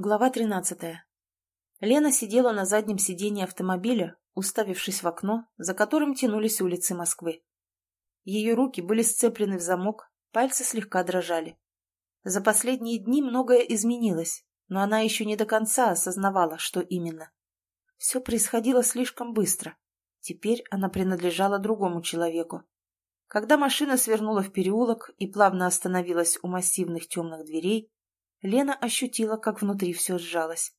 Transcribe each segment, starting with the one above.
Глава 13. Лена сидела на заднем сиденье автомобиля, уставившись в окно, за которым тянулись улицы Москвы. Ее руки были сцеплены в замок, пальцы слегка дрожали. За последние дни многое изменилось, но она еще не до конца осознавала, что именно. Все происходило слишком быстро. Теперь она принадлежала другому человеку. Когда машина свернула в переулок и плавно остановилась у массивных темных дверей, Лена ощутила, как внутри все сжалось.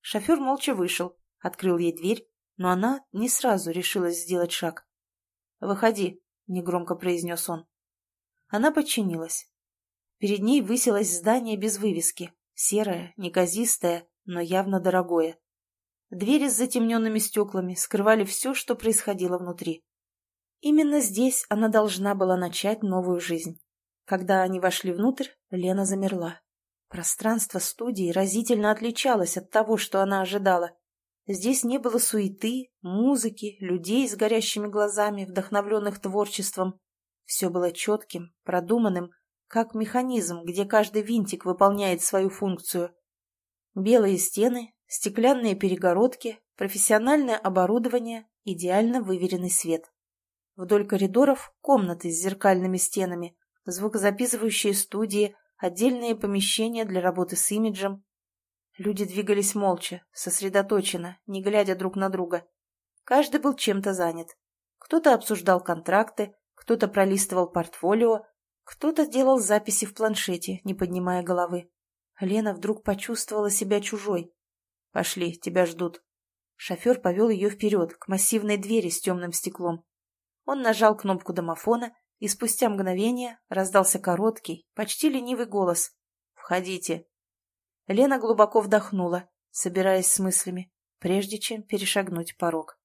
Шофер молча вышел, открыл ей дверь, но она не сразу решилась сделать шаг. «Выходи», — негромко произнес он. Она подчинилась. Перед ней высилось здание без вывески, серое, неказистое, но явно дорогое. Двери с затемненными стеклами скрывали все, что происходило внутри. Именно здесь она должна была начать новую жизнь. Когда они вошли внутрь, Лена замерла. Пространство студии разительно отличалось от того, что она ожидала. Здесь не было суеты, музыки, людей с горящими глазами, вдохновленных творчеством. Все было четким, продуманным, как механизм, где каждый винтик выполняет свою функцию. Белые стены, стеклянные перегородки, профессиональное оборудование, идеально выверенный свет. Вдоль коридоров комнаты с зеркальными стенами, звукозаписывающие студии, отдельные помещения для работы с имиджем. Люди двигались молча, сосредоточенно, не глядя друг на друга. Каждый был чем-то занят. Кто-то обсуждал контракты, кто-то пролистывал портфолио, кто-то делал записи в планшете, не поднимая головы. Лена вдруг почувствовала себя чужой. «Пошли, тебя ждут». Шофер повел ее вперед, к массивной двери с темным стеклом. Он нажал кнопку домофона, и спустя мгновение раздался короткий, почти ленивый голос. «Входите». Лена глубоко вдохнула, собираясь с мыслями, прежде чем перешагнуть порог.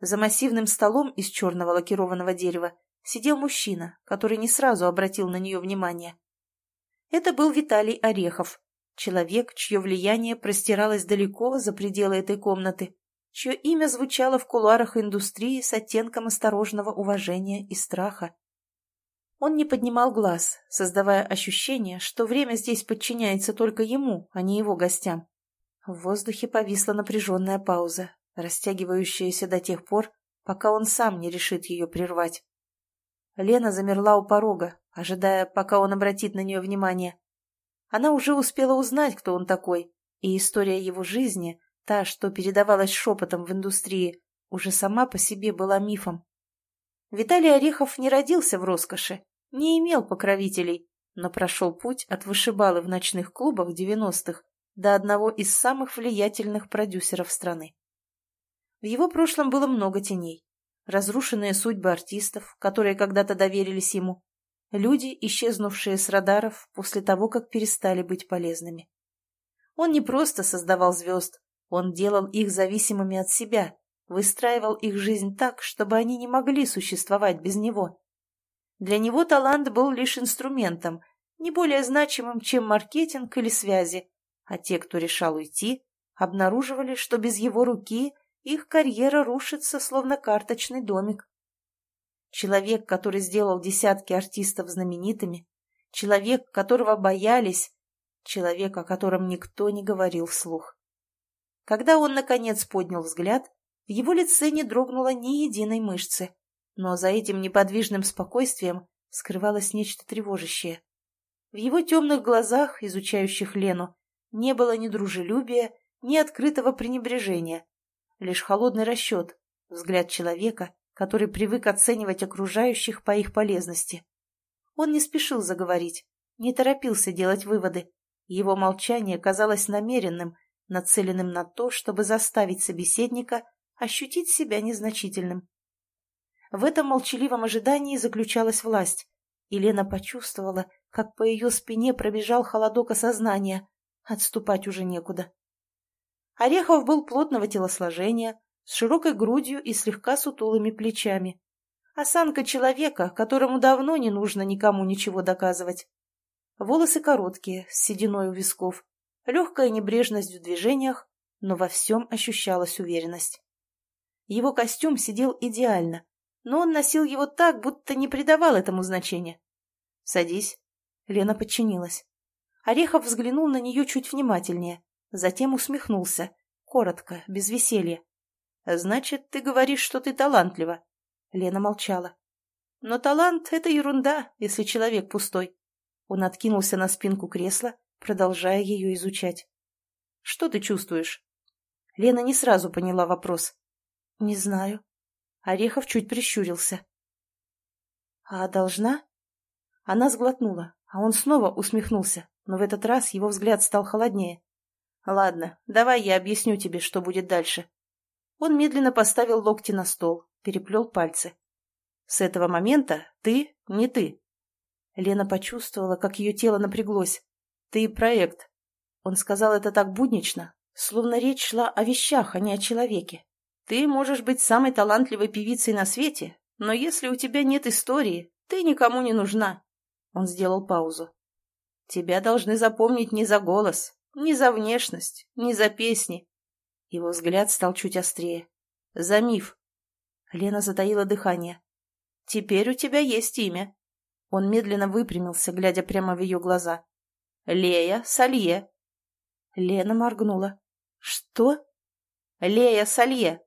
За массивным столом из черного лакированного дерева сидел мужчина, который не сразу обратил на нее внимание. Это был Виталий Орехов, человек, чье влияние простиралось далеко за пределы этой комнаты, чье имя звучало в кулуарах индустрии с оттенком осторожного уважения и страха. Он не поднимал глаз, создавая ощущение, что время здесь подчиняется только ему, а не его гостям. В воздухе повисла напряженная пауза, растягивающаяся до тех пор, пока он сам не решит ее прервать. Лена замерла у порога, ожидая, пока он обратит на нее внимание. Она уже успела узнать, кто он такой, и история его жизни, та, что передавалась шепотом в индустрии, уже сама по себе была мифом. Виталий Орехов не родился в роскоши, не имел покровителей, но прошел путь от вышибалы в ночных клубах девяностых до одного из самых влиятельных продюсеров страны. В его прошлом было много теней. Разрушенные судьбы артистов, которые когда-то доверились ему, люди, исчезнувшие с радаров после того, как перестали быть полезными. Он не просто создавал звезд, он делал их зависимыми от себя, выстраивал их жизнь так, чтобы они не могли существовать без него. Для него талант был лишь инструментом, не более значимым, чем маркетинг или связи, а те, кто решал уйти, обнаруживали, что без его руки их карьера рушится, словно карточный домик. Человек, который сделал десятки артистов знаменитыми, человек, которого боялись, человек, о котором никто не говорил вслух. Когда он, наконец, поднял взгляд, в его лице не дрогнуло ни единой мышцы, но за этим неподвижным спокойствием скрывалось нечто тревожащее. В его темных глазах, изучающих Лену, не было ни дружелюбия, ни открытого пренебрежения, лишь холодный расчет, взгляд человека, который привык оценивать окружающих по их полезности. Он не спешил заговорить, не торопился делать выводы. Его молчание казалось намеренным, нацеленным на то, чтобы заставить собеседника ощутить себя незначительным. В этом молчаливом ожидании заключалась власть. И Лена почувствовала, как по ее спине пробежал холодок осознания. Отступать уже некуда. Орехов был плотного телосложения, с широкой грудью и слегка сутулыми плечами. Осанка человека, которому давно не нужно никому ничего доказывать. Волосы короткие, с сединой у висков, легкая небрежность в движениях, но во всем ощущалась уверенность. Его костюм сидел идеально, но он носил его так, будто не придавал этому значения. «Садись». Лена подчинилась. Орехов взглянул на нее чуть внимательнее, затем усмехнулся, коротко, без веселья. «Значит, ты говоришь, что ты талантлива?» Лена молчала. «Но талант — это ерунда, если человек пустой». Он откинулся на спинку кресла, продолжая ее изучать. «Что ты чувствуешь?» Лена не сразу поняла вопрос. «Не знаю». Орехов чуть прищурился. «А должна?» Она сглотнула, а он снова усмехнулся, но в этот раз его взгляд стал холоднее. «Ладно, давай я объясню тебе, что будет дальше». Он медленно поставил локти на стол, переплел пальцы. «С этого момента ты не ты». Лена почувствовала, как ее тело напряглось. «Ты проект». Он сказал это так буднично, словно речь шла о вещах, а не о человеке. «Ты можешь быть самой талантливой певицей на свете, но если у тебя нет истории, ты никому не нужна». Он сделал паузу. «Тебя должны запомнить не за голос, не за внешность, не за песни». Его взгляд стал чуть острее. «За миф». Лена затаила дыхание. «Теперь у тебя есть имя». Он медленно выпрямился, глядя прямо в ее глаза. «Лея Салье». Лена моргнула. «Что?» «Лея Салье».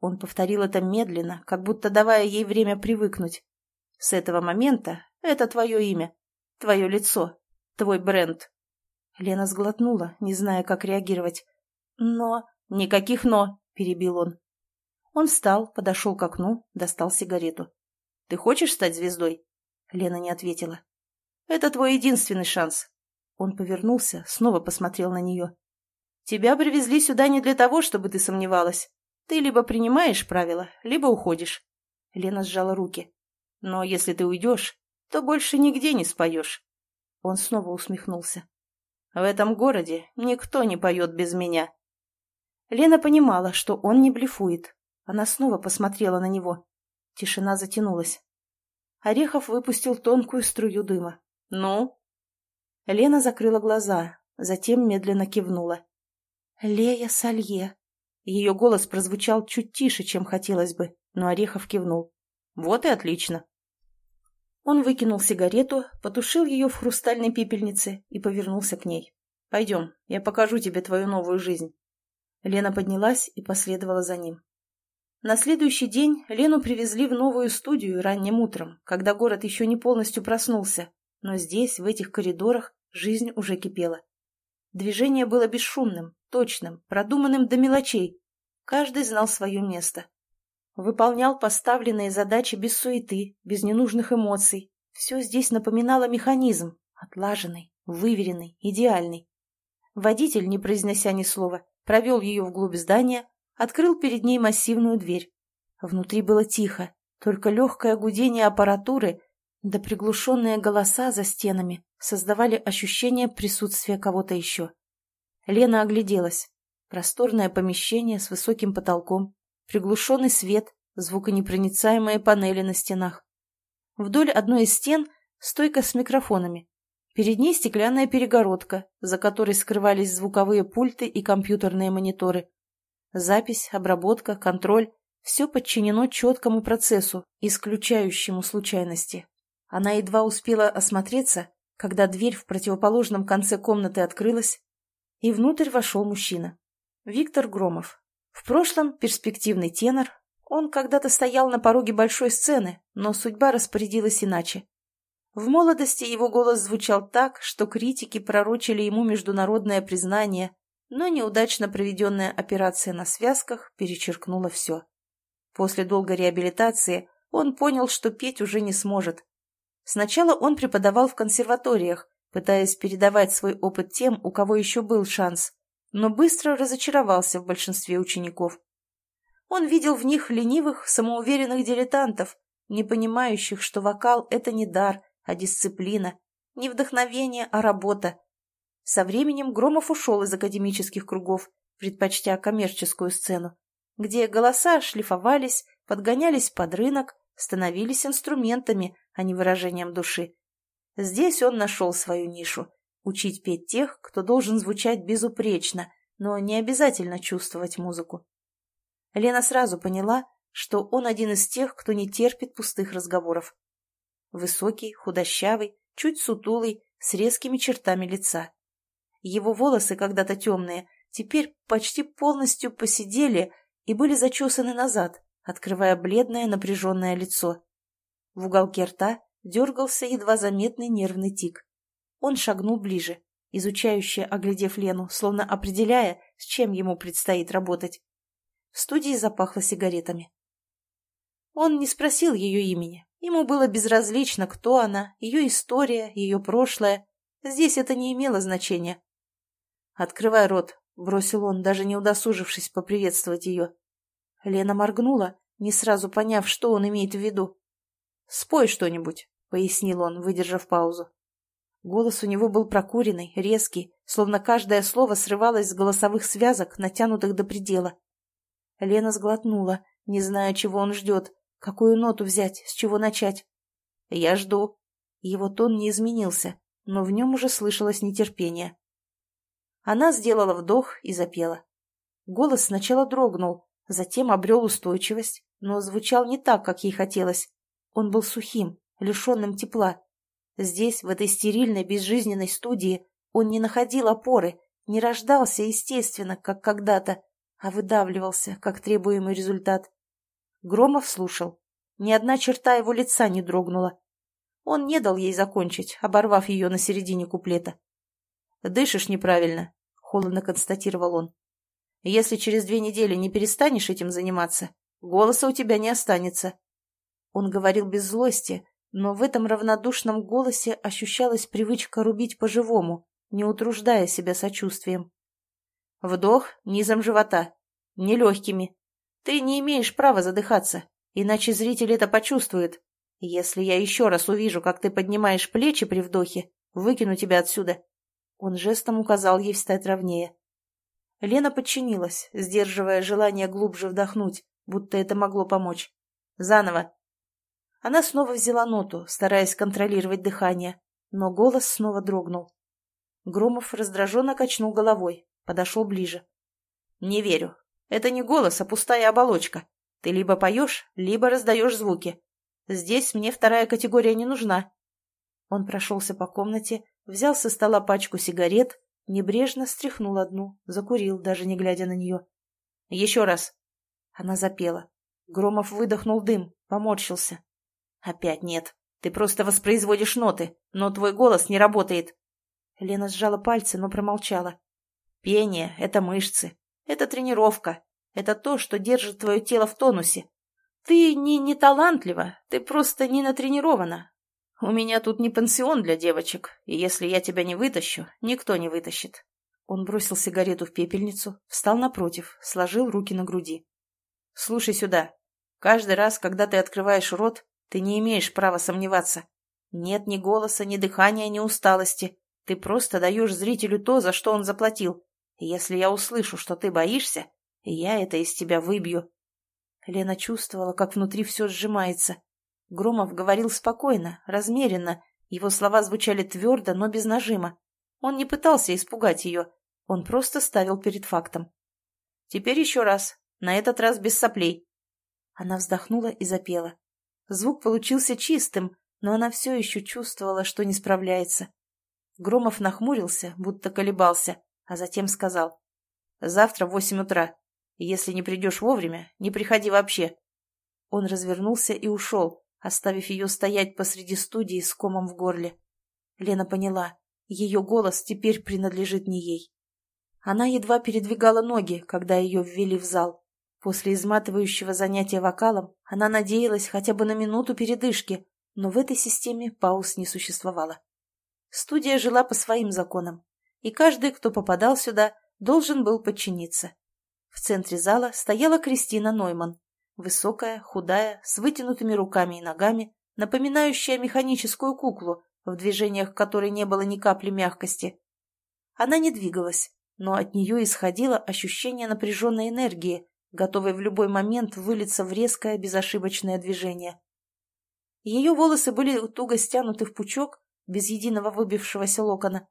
Он повторил это медленно, как будто давая ей время привыкнуть. «С этого момента это твое имя, твое лицо, твой бренд». Лена сглотнула, не зная, как реагировать. «Но...» «Никаких «но», — перебил он. Он встал, подошел к окну, достал сигарету. «Ты хочешь стать звездой?» Лена не ответила. «Это твой единственный шанс». Он повернулся, снова посмотрел на нее. «Тебя привезли сюда не для того, чтобы ты сомневалась. Ты либо принимаешь правила, либо уходишь». Лена сжала руки. «Но если ты уйдешь, то больше нигде не споешь». Он снова усмехнулся. «В этом городе никто не поет без меня». Лена понимала, что он не блефует. Она снова посмотрела на него. Тишина затянулась. Орехов выпустил тонкую струю дыма. «Ну?» Лена закрыла глаза, затем медленно кивнула. «Лея Салье». Ее голос прозвучал чуть тише, чем хотелось бы, но Орехов кивнул. «Вот и отлично». Он выкинул сигарету, потушил ее в хрустальной пепельнице и повернулся к ней. «Пойдем, я покажу тебе твою новую жизнь». Лена поднялась и последовала за ним. На следующий день Лену привезли в новую студию ранним утром, когда город еще не полностью проснулся, но здесь, в этих коридорах, жизнь уже кипела. Движение было бесшумным, точным, продуманным до мелочей. Каждый знал свое место. Выполнял поставленные задачи без суеты, без ненужных эмоций. Все здесь напоминало механизм, отлаженный, выверенный, идеальный. Водитель, не произнося ни слова, провел ее вглубь здания, открыл перед ней массивную дверь. Внутри было тихо, только легкое гудение аппаратуры да приглушенные голоса за стенами создавали ощущение присутствия кого-то еще. Лена огляделась. Просторное помещение с высоким потолком, приглушенный свет, звуконепроницаемые панели на стенах. Вдоль одной из стен стойка с микрофонами. Перед ней стеклянная перегородка, за которой скрывались звуковые пульты и компьютерные мониторы. Запись, обработка, контроль – все подчинено четкому процессу, исключающему случайности. Она едва успела осмотреться, когда дверь в противоположном конце комнаты открылась, и внутрь вошел мужчина. Виктор Громов. В прошлом перспективный тенор, он когда-то стоял на пороге большой сцены, но судьба распорядилась иначе. В молодости его голос звучал так, что критики пророчили ему международное признание, но неудачно проведенная операция на связках перечеркнула все. После долгой реабилитации он понял, что петь уже не сможет. Сначала он преподавал в консерваториях, пытаясь передавать свой опыт тем, у кого еще был шанс, но быстро разочаровался в большинстве учеников. Он видел в них ленивых, самоуверенных дилетантов, не понимающих, что вокал — это не дар, а дисциплина, не вдохновение, а работа. Со временем Громов ушел из академических кругов, предпочтя коммерческую сцену, где голоса шлифовались, подгонялись под рынок, становились инструментами, а не выражением души. Здесь он нашел свою нишу – учить петь тех, кто должен звучать безупречно, но не обязательно чувствовать музыку. Лена сразу поняла, что он один из тех, кто не терпит пустых разговоров. Высокий, худощавый, чуть сутулый, с резкими чертами лица. Его волосы, когда-то темные, теперь почти полностью посидели и были зачесаны назад, открывая бледное напряженное лицо. В уголке рта дергался едва заметный нервный тик. Он шагнул ближе, изучающе оглядев Лену, словно определяя, с чем ему предстоит работать. В студии запахло сигаретами. Он не спросил ее имени. Ему было безразлично, кто она, ее история, ее прошлое. Здесь это не имело значения. «Открывай рот», — бросил он, даже не удосужившись поприветствовать ее. Лена моргнула, не сразу поняв, что он имеет в виду. «Спой что-нибудь», — пояснил он, выдержав паузу. Голос у него был прокуренный, резкий, словно каждое слово срывалось с голосовых связок, натянутых до предела. Лена сглотнула, не зная, чего он ждет, какую ноту взять, с чего начать. «Я жду». Его тон не изменился, но в нем уже слышалось нетерпение. Она сделала вдох и запела. Голос сначала дрогнул, затем обрел устойчивость, но звучал не так, как ей хотелось. Он был сухим, лишенным тепла. Здесь, в этой стерильной, безжизненной студии, он не находил опоры, не рождался естественно, как когда-то, а выдавливался, как требуемый результат. Громов слушал. Ни одна черта его лица не дрогнула. Он не дал ей закончить, оборвав ее на середине куплета. «Дышишь неправильно», — холодно констатировал он. «Если через две недели не перестанешь этим заниматься, голоса у тебя не останется». Он говорил без злости, но в этом равнодушном голосе ощущалась привычка рубить по-живому, не утруждая себя сочувствием. Вдох низом живота, не легкими. Ты не имеешь права задыхаться, иначе зритель это почувствует. Если я еще раз увижу, как ты поднимаешь плечи при вдохе, выкину тебя отсюда. Он жестом указал ей встать ровнее. Лена подчинилась, сдерживая желание глубже вдохнуть, будто это могло помочь. Заново. Она снова взяла ноту, стараясь контролировать дыхание, но голос снова дрогнул. Громов раздраженно качнул головой, подошел ближе. «Не верю. Это не голос, а пустая оболочка. Ты либо поешь, либо раздаешь звуки. Здесь мне вторая категория не нужна». Он прошелся по комнате, взял со стола пачку сигарет, небрежно стряхнул одну, закурил, даже не глядя на нее. «Еще раз». Она запела. Громов выдохнул дым, поморщился. Опять нет. Ты просто воспроизводишь ноты, но твой голос не работает. Лена сжала пальцы, но промолчала. Пение — это мышцы. Это тренировка. Это то, что держит твое тело в тонусе. Ты не, не талантлива, ты просто не натренирована. У меня тут не пансион для девочек, и если я тебя не вытащу, никто не вытащит. Он бросил сигарету в пепельницу, встал напротив, сложил руки на груди. Слушай сюда. Каждый раз, когда ты открываешь рот, ты не имеешь права сомневаться. Нет ни голоса, ни дыхания, ни усталости. Ты просто даешь зрителю то, за что он заплатил. Если я услышу, что ты боишься, я это из тебя выбью. Лена чувствовала, как внутри все сжимается. Громов говорил спокойно, размеренно. Его слова звучали твердо, но без нажима. Он не пытался испугать ее. Он просто ставил перед фактом. Теперь еще раз. На этот раз без соплей. Она вздохнула и запела. Звук получился чистым, но она все еще чувствовала, что не справляется. Громов нахмурился, будто колебался, а затем сказал. «Завтра в восемь утра. Если не придешь вовремя, не приходи вообще». Он развернулся и ушел, оставив ее стоять посреди студии с комом в горле. Лена поняла, ее голос теперь принадлежит не ей. Она едва передвигала ноги, когда ее ввели в зал. После изматывающего занятия вокалом она надеялась хотя бы на минуту передышки, но в этой системе пауз не существовало. Студия жила по своим законам, и каждый, кто попадал сюда, должен был подчиниться. В центре зала стояла Кристина Нойман, высокая, худая, с вытянутыми руками и ногами, напоминающая механическую куклу, в движениях которой не было ни капли мягкости. Она не двигалась, но от нее исходило ощущение напряженной энергии, готовый в любой момент вылиться в резкое безошибочное движение. Ее волосы были туго стянуты в пучок, без единого выбившегося локона.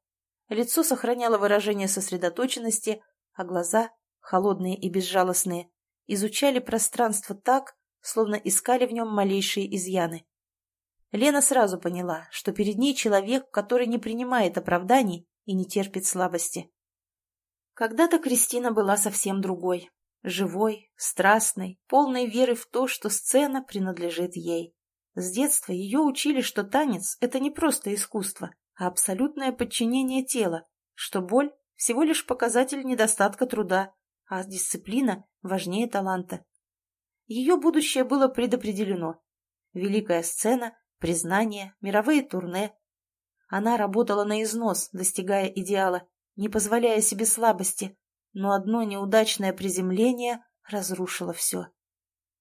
Лицо сохраняло выражение сосредоточенности, а глаза, холодные и безжалостные, изучали пространство так, словно искали в нем малейшие изъяны. Лена сразу поняла, что перед ней человек, который не принимает оправданий и не терпит слабости. Когда-то Кристина была совсем другой. Живой, страстной, полной веры в то, что сцена принадлежит ей. С детства ее учили, что танец – это не просто искусство, а абсолютное подчинение тела, что боль – всего лишь показатель недостатка труда, а дисциплина важнее таланта. Ее будущее было предопределено. Великая сцена, признание, мировые турне. Она работала на износ, достигая идеала, не позволяя себе слабости, но одно неудачное приземление разрушило все.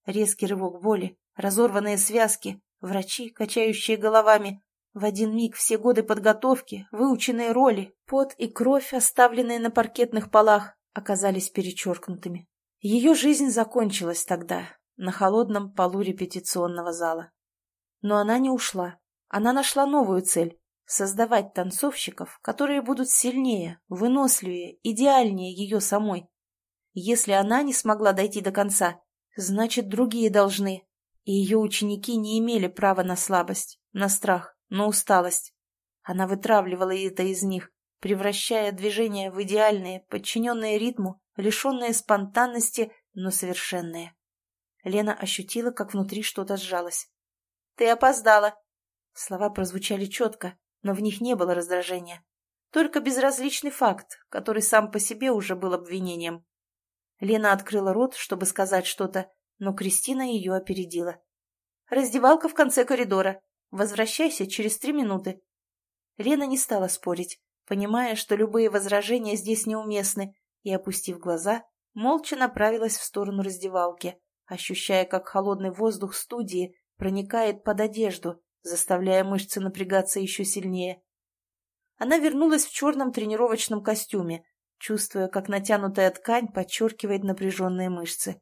Резкий рывок боли, разорванные связки, врачи, качающие головами, в один миг все годы подготовки, выученные роли, пот и кровь, оставленные на паркетных полах, оказались перечеркнутыми. Ее жизнь закончилась тогда, на холодном полу репетиционного зала. Но она не ушла. Она нашла новую цель создавать танцовщиков, которые будут сильнее, выносливее, идеальнее ее самой. Если она не смогла дойти до конца, значит, другие должны. И ее ученики не имели права на слабость, на страх, на усталость. Она вытравливала это из них, превращая движения в идеальные, подчиненные ритму, лишенные спонтанности, но совершенные. Лена ощутила, как внутри что-то сжалось. «Ты опоздала!» Слова прозвучали четко, но в них не было раздражения. Только безразличный факт, который сам по себе уже был обвинением. Лена открыла рот, чтобы сказать что-то, но Кристина ее опередила. «Раздевалка в конце коридора. Возвращайся через три минуты». Лена не стала спорить, понимая, что любые возражения здесь неуместны, и, опустив глаза, молча направилась в сторону раздевалки, ощущая, как холодный воздух студии проникает под одежду, заставляя мышцы напрягаться еще сильнее. Она вернулась в черном тренировочном костюме, чувствуя, как натянутая ткань подчеркивает напряженные мышцы.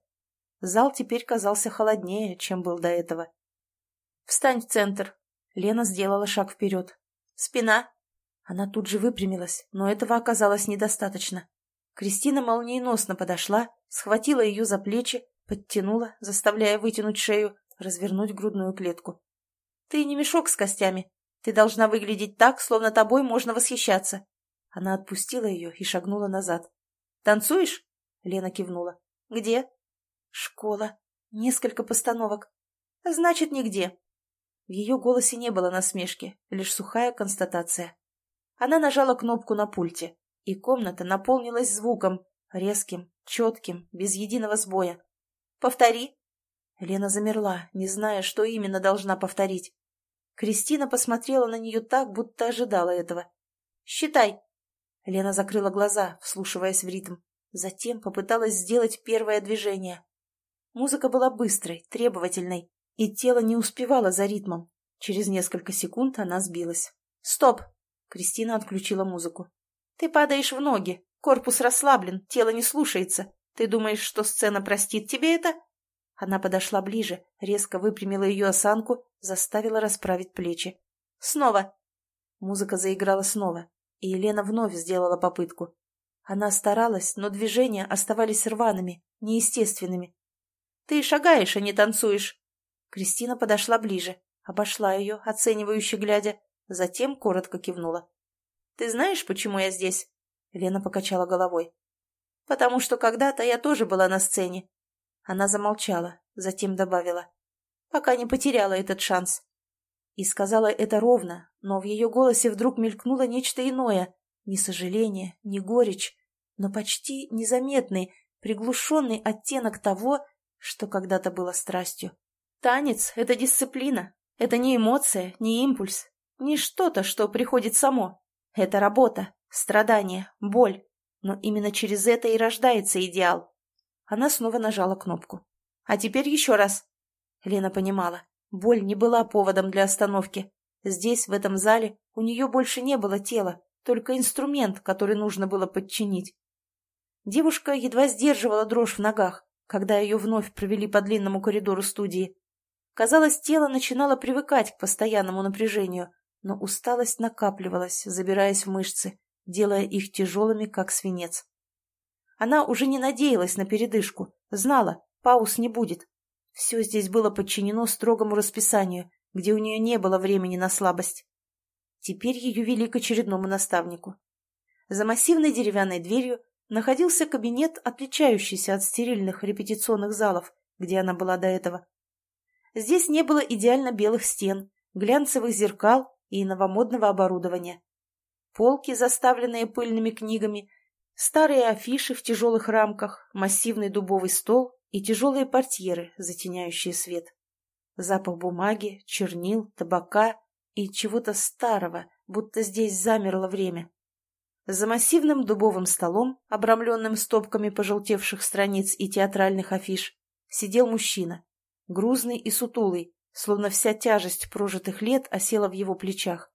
Зал теперь казался холоднее, чем был до этого. «Встань в центр!» Лена сделала шаг вперед. «Спина!» Она тут же выпрямилась, но этого оказалось недостаточно. Кристина молниеносно подошла, схватила ее за плечи, подтянула, заставляя вытянуть шею, развернуть грудную клетку. Ты не мешок с костями. Ты должна выглядеть так, словно тобой можно восхищаться. Она отпустила ее и шагнула назад. «Танцуешь?» — Лена кивнула. «Где?» «Школа. Несколько постановок. Значит, нигде». В ее голосе не было насмешки, лишь сухая констатация. Она нажала кнопку на пульте, и комната наполнилась звуком, резким, четким, без единого сбоя. «Повтори». Лена замерла, не зная, что именно должна повторить. Кристина посмотрела на нее так, будто ожидала этого. «Считай!» Лена закрыла глаза, вслушиваясь в ритм. Затем попыталась сделать первое движение. Музыка была быстрой, требовательной, и тело не успевало за ритмом. Через несколько секунд она сбилась. «Стоп!» Кристина отключила музыку. «Ты падаешь в ноги. Корпус расслаблен, тело не слушается. Ты думаешь, что сцена простит тебе это?» Она подошла ближе, резко выпрямила ее осанку, заставила расправить плечи. «Снова!» Музыка заиграла снова, и Елена вновь сделала попытку. Она старалась, но движения оставались рваными, неестественными. «Ты шагаешь, а не танцуешь!» Кристина подошла ближе, обошла ее, оценивающе глядя, затем коротко кивнула. «Ты знаешь, почему я здесь?» Лена покачала головой. «Потому что когда-то я тоже была на сцене, она замолчала, затем добавила. «Пока не потеряла этот шанс». И сказала это ровно, но в ее голосе вдруг мелькнуло нечто иное. Ни сожаление, ни горечь, но почти незаметный, приглушенный оттенок того, что когда-то было страстью. Танец — это дисциплина. Это не эмоция, не импульс, не что-то, что приходит само. Это работа, страдание, боль. Но именно через это и рождается идеал. Она снова нажала кнопку. «А теперь еще раз». Лена понимала. Боль не была поводом для остановки. Здесь, в этом зале, у нее больше не было тела, только инструмент, который нужно было подчинить. Девушка едва сдерживала дрожь в ногах, когда ее вновь провели по длинному коридору студии. Казалось, тело начинало привыкать к постоянному напряжению, но усталость накапливалась, забираясь в мышцы, делая их тяжелыми, как свинец. Она уже не надеялась на передышку, знала, пауз не будет. Все здесь было подчинено строгому расписанию, где у нее не было времени на слабость. Теперь ее вели к очередному наставнику. За массивной деревянной дверью находился кабинет, отличающийся от стерильных репетиционных залов, где она была до этого. Здесь не было идеально белых стен, глянцевых зеркал и новомодного оборудования. Полки, заставленные пыльными книгами, старые афиши в тяжелых рамках, массивный дубовый стол и тяжелые портьеры, затеняющие свет. Запах бумаги, чернил, табака и чего-то старого, будто здесь замерло время. За массивным дубовым столом, обрамленным стопками пожелтевших страниц и театральных афиш, сидел мужчина, грузный и сутулый, словно вся тяжесть прожитых лет осела в его плечах.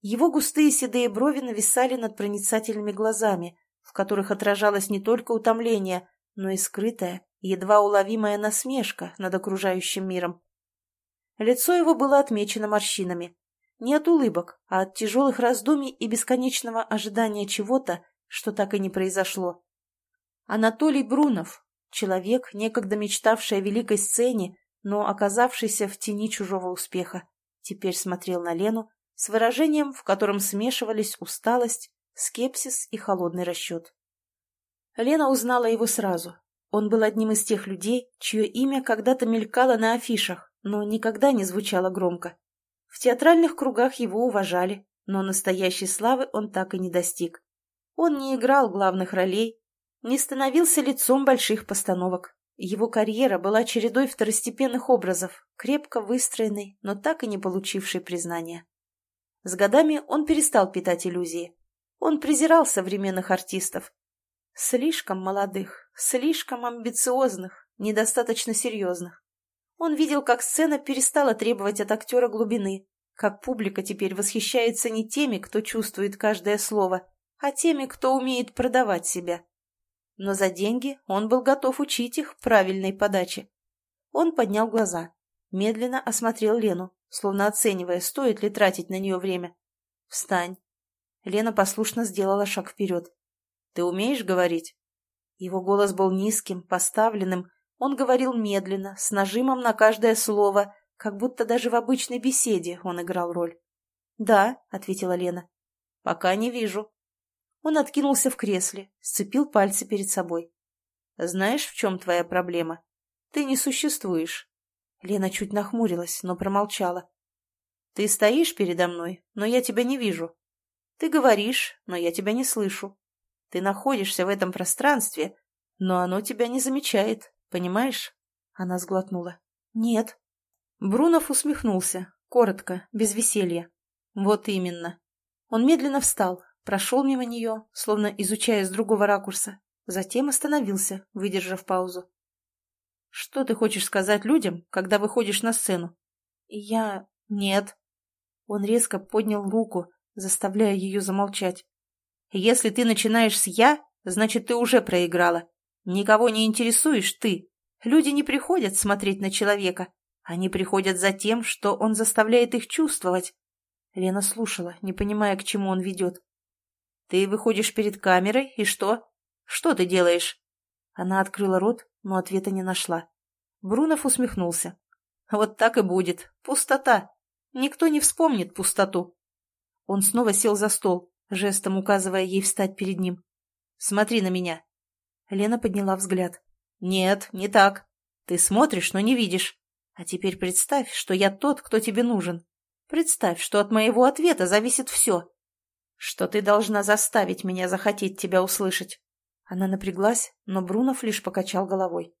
Его густые седые брови нависали над проницательными глазами, в которых отражалось не только утомление, но и скрытая, едва уловимая насмешка над окружающим миром. Лицо его было отмечено морщинами, не от улыбок, а от тяжелых раздумий и бесконечного ожидания чего-то, что так и не произошло. Анатолий Брунов, человек, некогда мечтавший о великой сцене, но оказавшийся в тени чужого успеха, теперь смотрел на Лену с выражением, в котором смешивались усталость, скепсис и холодный расчет. Лена узнала его сразу. Он был одним из тех людей, чье имя когда-то мелькало на афишах, но никогда не звучало громко. В театральных кругах его уважали, но настоящей славы он так и не достиг. Он не играл главных ролей, не становился лицом больших постановок. Его карьера была чередой второстепенных образов, крепко выстроенной, но так и не получившей признания. С годами он перестал питать иллюзии. Он презирал современных артистов. Слишком молодых, слишком амбициозных, недостаточно серьезных. Он видел, как сцена перестала требовать от актера глубины, как публика теперь восхищается не теми, кто чувствует каждое слово, а теми, кто умеет продавать себя. Но за деньги он был готов учить их правильной подаче. Он поднял глаза, медленно осмотрел Лену, словно оценивая, стоит ли тратить на нее время. «Встань». Лена послушно сделала шаг вперед. «Ты умеешь говорить?» Его голос был низким, поставленным, он говорил медленно, с нажимом на каждое слово, как будто даже в обычной беседе он играл роль. «Да», — ответила Лена. «Пока не вижу». Он откинулся в кресле, сцепил пальцы перед собой. «Знаешь, в чем твоя проблема? Ты не существуешь». Лена чуть нахмурилась, но промолчала. «Ты стоишь передо мной, но я тебя не вижу. Ты говоришь, но я тебя не слышу. Ты находишься в этом пространстве, но оно тебя не замечает, Понимаешь?» Она сглотнула. «Нет». Брунов усмехнулся, коротко, без веселья. «Вот именно». Он медленно встал, прошел мимо нее, словно изучая с другого ракурса, затем остановился, выдержав паузу. «Что ты хочешь сказать людям, когда выходишь на сцену?» «Я... нет». Он резко поднял руку, заставляя ее замолчать. «Если ты начинаешь с «я», значит, ты уже проиграла. Никого не интересуешь ты. Люди не приходят смотреть на человека. Они приходят за тем, что он заставляет их чувствовать. Лена слушала, не понимая, к чему он ведет. «Ты выходишь перед камерой, и что? Что ты делаешь?» Она открыла рот, но ответа не нашла. Брунов усмехнулся. «Вот так и будет. Пустота. Никто не вспомнит пустоту». Он снова сел за стол, жестом указывая ей встать перед ним. «Смотри на меня. Лена подняла взгляд. «Нет, не так. Ты смотришь, но не видишь. А теперь представь, что я тот, кто тебе нужен. Представь, что от моего ответа зависит все. Что ты должна заставить меня захотеть тебя услышать». Она напряглась, но Брунов лишь покачал головой.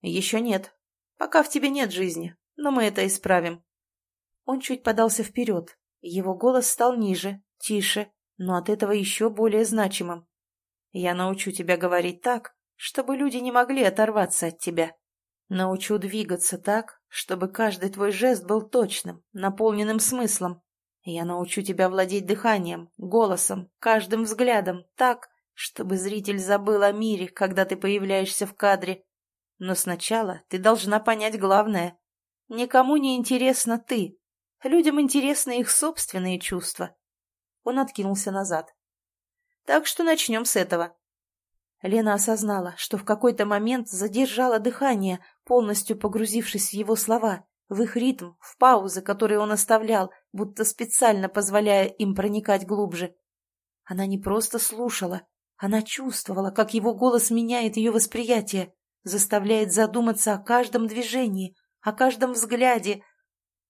«Еще нет. Пока в тебе нет жизни, но мы это исправим». Он чуть подался вперед. Его голос стал ниже, тише, но от этого еще более значимым. Я научу тебя говорить так, чтобы люди не могли оторваться от тебя. Научу двигаться так, чтобы каждый твой жест был точным, наполненным смыслом. Я научу тебя владеть дыханием, голосом, каждым взглядом так, чтобы зритель забыл о мире, когда ты появляешься в кадре. Но сначала ты должна понять главное. Никому не интересна ты. Людям интересны их собственные чувства. Он откинулся назад. Так что начнем с этого. Лена осознала, что в какой-то момент задержала дыхание, полностью погрузившись в его слова, в их ритм, в паузы, которые он оставлял, будто специально позволяя им проникать глубже. Она не просто слушала, Она чувствовала, как его голос меняет ее восприятие, заставляет задуматься о каждом движении, о каждом взгляде,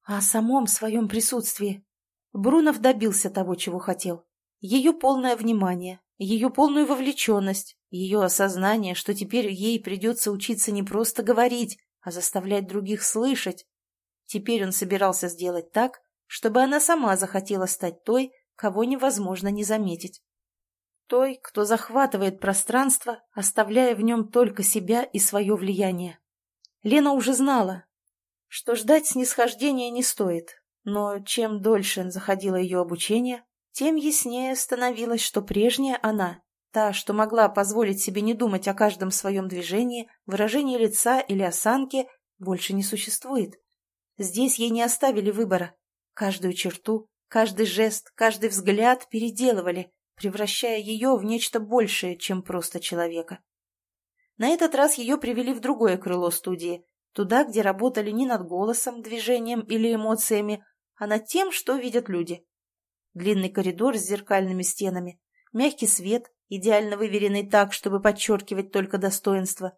о самом своем присутствии. Брунов добился того, чего хотел. Ее полное внимание, ее полную вовлеченность, ее осознание, что теперь ей придется учиться не просто говорить, а заставлять других слышать. Теперь он собирался сделать так, чтобы она сама захотела стать той, кого невозможно не заметить. Той, кто захватывает пространство, оставляя в нем только себя и свое влияние. Лена уже знала, что ждать снисхождения не стоит, но чем дольше заходило ее обучение, тем яснее становилось, что прежняя она, та, что могла позволить себе не думать о каждом своем движении, выражении лица или осанке, больше не существует. Здесь ей не оставили выбора. Каждую черту, каждый жест, каждый взгляд переделывали, превращая ее в нечто большее, чем просто человека. На этот раз ее привели в другое крыло студии, туда, где работали не над голосом, движением или эмоциями, а над тем, что видят люди. Длинный коридор с зеркальными стенами, мягкий свет, идеально выверенный так, чтобы подчеркивать только достоинство.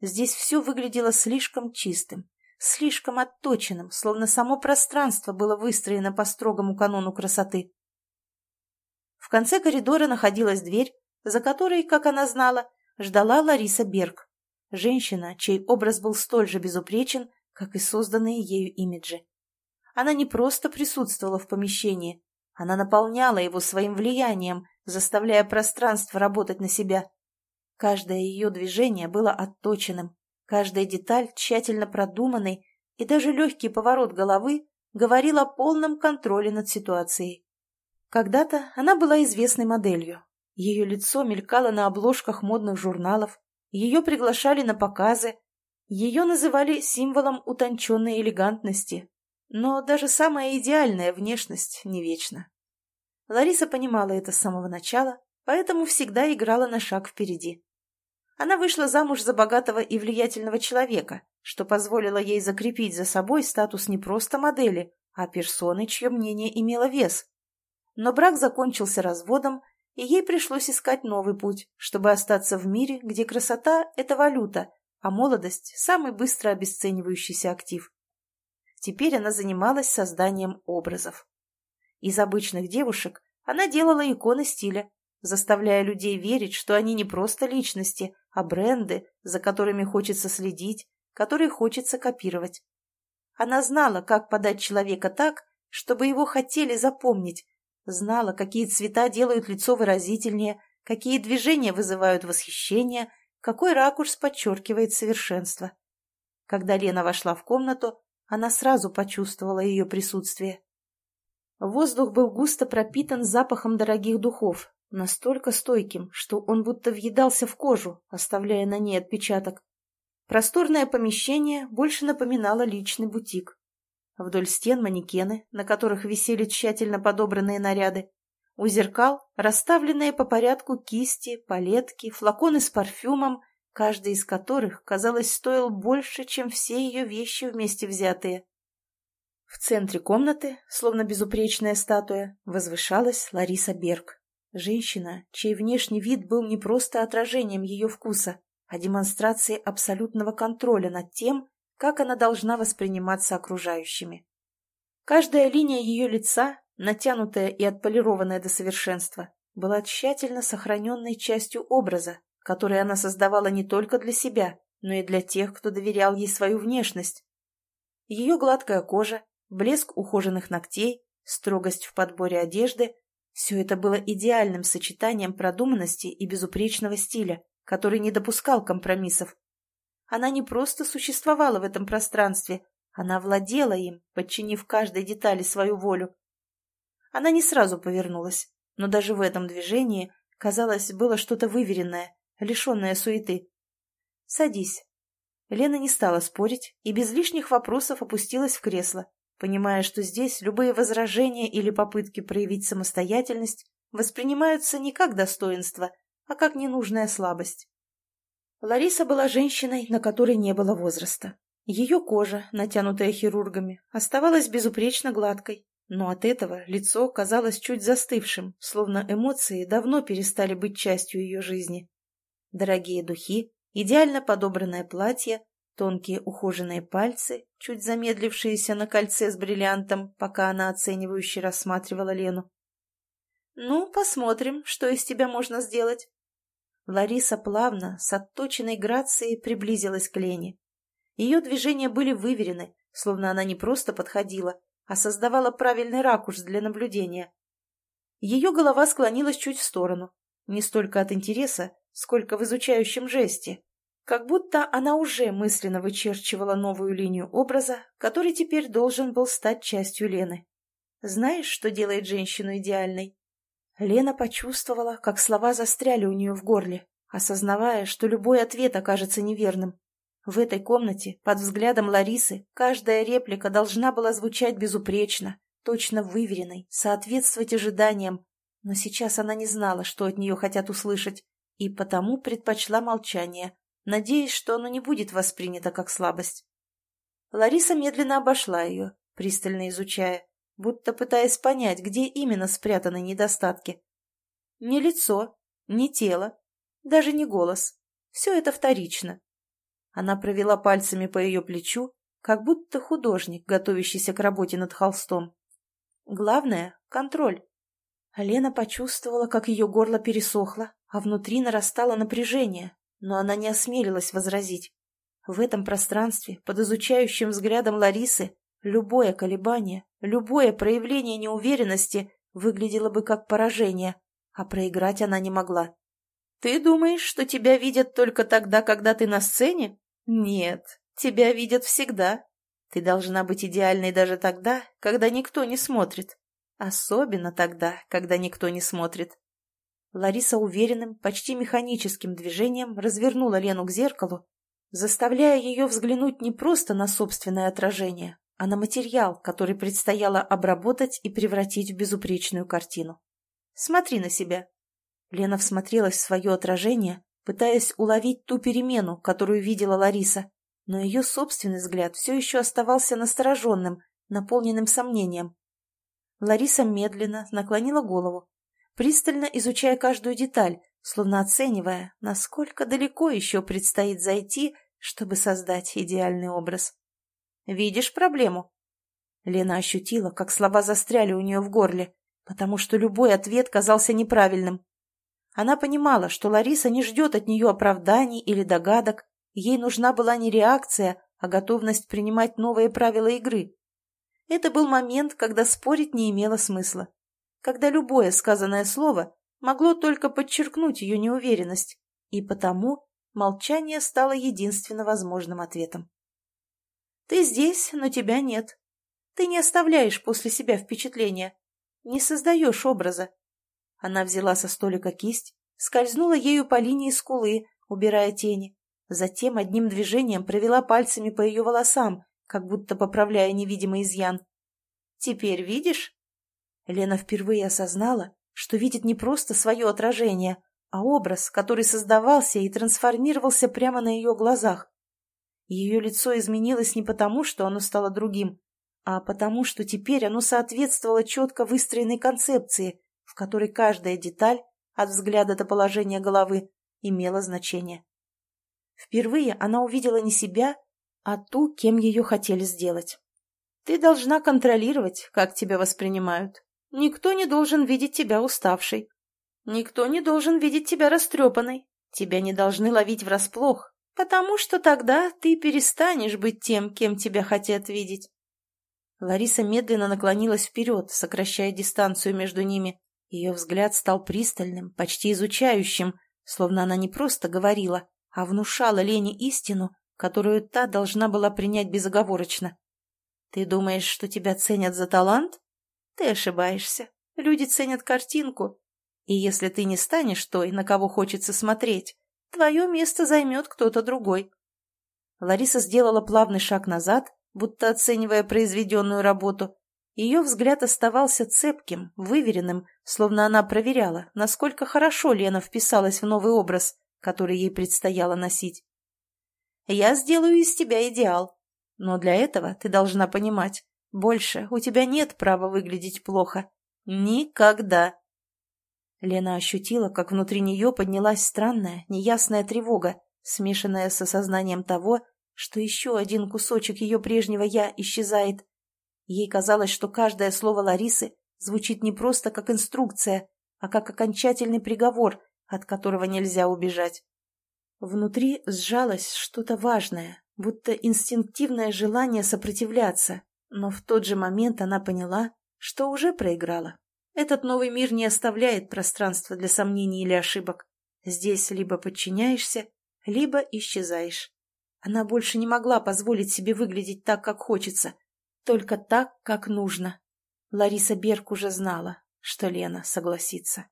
Здесь все выглядело слишком чистым, слишком отточенным, словно само пространство было выстроено по строгому канону красоты. В конце коридора находилась дверь, за которой, как она знала, ждала Лариса Берг, женщина, чей образ был столь же безупречен, как и созданные ею имиджи. Она не просто присутствовала в помещении, она наполняла его своим влиянием, заставляя пространство работать на себя. Каждое ее движение было отточенным, каждая деталь тщательно продуманной, и даже легкий поворот головы говорил о полном контроле над ситуацией. Когда-то она была известной моделью. Ее лицо мелькало на обложках модных журналов, ее приглашали на показы, ее называли символом утонченной элегантности. Но даже самая идеальная внешность не вечна. Лариса понимала это с самого начала, поэтому всегда играла на шаг впереди. Она вышла замуж за богатого и влиятельного человека, что позволило ей закрепить за собой статус не просто модели, а персоны, чье мнение имело вес. Но брак закончился разводом, и ей пришлось искать новый путь, чтобы остаться в мире, где красота – это валюта, а молодость – самый быстро обесценивающийся актив. Теперь она занималась созданием образов. Из обычных девушек она делала иконы стиля, заставляя людей верить, что они не просто личности, а бренды, за которыми хочется следить, которые хочется копировать. Она знала, как подать человека так, чтобы его хотели запомнить, Знала, какие цвета делают лицо выразительнее, какие движения вызывают восхищение, какой ракурс подчеркивает совершенство. Когда Лена вошла в комнату, она сразу почувствовала ее присутствие. Воздух был густо пропитан запахом дорогих духов, настолько стойким, что он будто въедался в кожу, оставляя на ней отпечаток. Просторное помещение больше напоминало личный бутик. Вдоль стен манекены, на которых висели тщательно подобранные наряды. У зеркал расставленные по порядку кисти, палетки, флаконы с парфюмом, каждый из которых, казалось, стоил больше, чем все ее вещи вместе взятые. В центре комнаты, словно безупречная статуя, возвышалась Лариса Берг. Женщина, чей внешний вид был не просто отражением ее вкуса, а демонстрацией абсолютного контроля над тем, как она должна восприниматься окружающими. Каждая линия ее лица, натянутая и отполированная до совершенства, была тщательно сохраненной частью образа, который она создавала не только для себя, но и для тех, кто доверял ей свою внешность. Ее гладкая кожа, блеск ухоженных ногтей, строгость в подборе одежды – все это было идеальным сочетанием продуманности и безупречного стиля, который не допускал компромиссов. Она не просто существовала в этом пространстве, она владела им, подчинив каждой детали свою волю. Она не сразу повернулась, но даже в этом движении, казалось, было что-то выверенное, лишенное суеты. «Садись». Лена не стала спорить и без лишних вопросов опустилась в кресло, понимая, что здесь любые возражения или попытки проявить самостоятельность воспринимаются не как достоинство, а как ненужная слабость. Лариса была женщиной, на которой не было возраста. Ее кожа, натянутая хирургами, оставалась безупречно гладкой, Но от этого лицо казалось чуть застывшим, словно эмоции давно перестали быть частью ее жизни. Дорогие духи, идеально подобранное платье, тонкие ухоженные пальцы, чуть замедлившиеся на кольце с бриллиантом, пока она оценивающе рассматривала Лену. «Ну, посмотрим, что из тебя можно сделать». Лариса плавно, с отточенной грацией приблизилась к Лене. Ее движения были выверены, словно она не просто подходила, а создавала правильный ракурс для наблюдения. Ее голова склонилась чуть в сторону, не столько от интереса, сколько в изучающем жесте, как будто она уже мысленно вычерчивала новую линию образа, который теперь должен был стать частью Лены. Знаешь, что делает женщину идеальной? Лена почувствовала, как слова застряли у нее в горле, осознавая, что любой ответ окажется неверным. В этой комнате, под взглядом Ларисы, каждая реплика должна была звучать безупречно, точно выверенной, соответствовать ожиданиям, но сейчас она не знала, что от нее хотят услышать, и потому предпочла молчание, надеясь, что оно не будет воспринято как слабость. Лариса медленно обошла ее, пристально изучая, будто пытаясь понять, где именно спрятаны недостатки. Ни лицо, ни тело, даже не голос. Все это вторично. Она провела пальцами по ее плечу, как будто художник, готовящийся к работе над холстом. Главное — контроль. Лена почувствовала, как ее горло пересохло, а внутри нарастало напряжение, но она не осмелилась возразить. В этом пространстве, под изучающим взглядом Ларисы, любое колебание, любое проявление неуверенности выглядело бы как поражение, а проиграть она не могла. «Ты думаешь, что тебя видят только тогда, когда ты на сцене?» «Нет, тебя видят всегда. Ты должна быть идеальной даже тогда, когда никто не смотрит. Особенно тогда, когда никто не смотрит». Лариса уверенным, почти механическим движением развернула Лену к зеркалу, заставляя ее взглянуть не просто на собственное отражение, а на материал, который предстояло обработать и превратить в безупречную картину. «Смотри на себя». Лена всмотрелась в свое отражение пытаясь уловить ту перемену, которую видела Лариса, но ее собственный взгляд все еще оставался настороженным, наполненным сомнением. Лариса медленно наклонила голову, пристально изучая каждую деталь, словно оценивая, насколько далеко еще предстоит зайти, чтобы создать идеальный образ. «Видишь проблему?» Лена ощутила, как слова застряли у нее в горле, потому что любой ответ казался неправильным. Она понимала, что Лариса не ждет от нее оправданий или догадок, ей нужна была не реакция, а готовность принимать новые правила игры. Это был момент, когда спорить не имело смысла, когда любое сказанное слово могло только подчеркнуть ее неуверенность, и потому молчание стало единственно возможным ответом. «Ты здесь, но тебя нет. Ты не оставляешь после себя впечатления, не создаешь образа, она взяла со столика кисть, скользнула ею по линии скулы, убирая тени. Затем одним движением провела пальцами по ее волосам, как будто поправляя невидимый изъян. «Теперь видишь?» Лена впервые осознала, что видит не просто свое отражение, а образ, который создавался и трансформировался прямо на ее глазах. Ее лицо изменилось не потому, что оно стало другим, а потому, что теперь оно соответствовало четко выстроенной концепции, в которой каждая деталь, от взгляда до положения головы, имела значение. Впервые она увидела не себя, а ту, кем ее хотели сделать. Ты должна контролировать, как тебя воспринимают. Никто не должен видеть тебя уставшей. Никто не должен видеть тебя растрепанной. Тебя не должны ловить врасплох, потому что тогда ты перестанешь быть тем, кем тебя хотят видеть. Лариса медленно наклонилась вперед, сокращая дистанцию между ними, ее взгляд стал пристальным, почти изучающим, словно она не просто говорила, а внушала Лене истину, которую та должна была принять безоговорочно. «Ты думаешь, что тебя ценят за талант? Ты ошибаешься. Люди ценят картинку. И если ты не станешь той, на кого хочется смотреть, твое место займет кто-то другой». Лариса сделала плавный шаг назад, будто оценивая произведенную работу, ее взгляд оставался цепким, выверенным, словно она проверяла, насколько хорошо Лена вписалась в новый образ, который ей предстояло носить. «Я сделаю из тебя идеал, но для этого ты должна понимать, Больше у тебя нет права выглядеть плохо. Никогда. Лена ощутила, как внутри нее поднялась странная, неясная тревога, смешанная с осознанием того, что еще один кусочек ее прежнего «я» исчезает. Ей казалось, что каждое слово Ларисы звучит не просто как инструкция, а как окончательный приговор, от которого нельзя убежать. Внутри сжалось что-то важное, будто инстинктивное желание сопротивляться, но в тот же момент она поняла, что уже проиграла. Этот новый мир не оставляет пространства для сомнений или ошибок. Здесь либо подчиняешься, либо исчезаешь. Она больше не могла позволить себе выглядеть так, как хочется, только так, как нужно. Лариса Берг уже знала, что Лена согласится.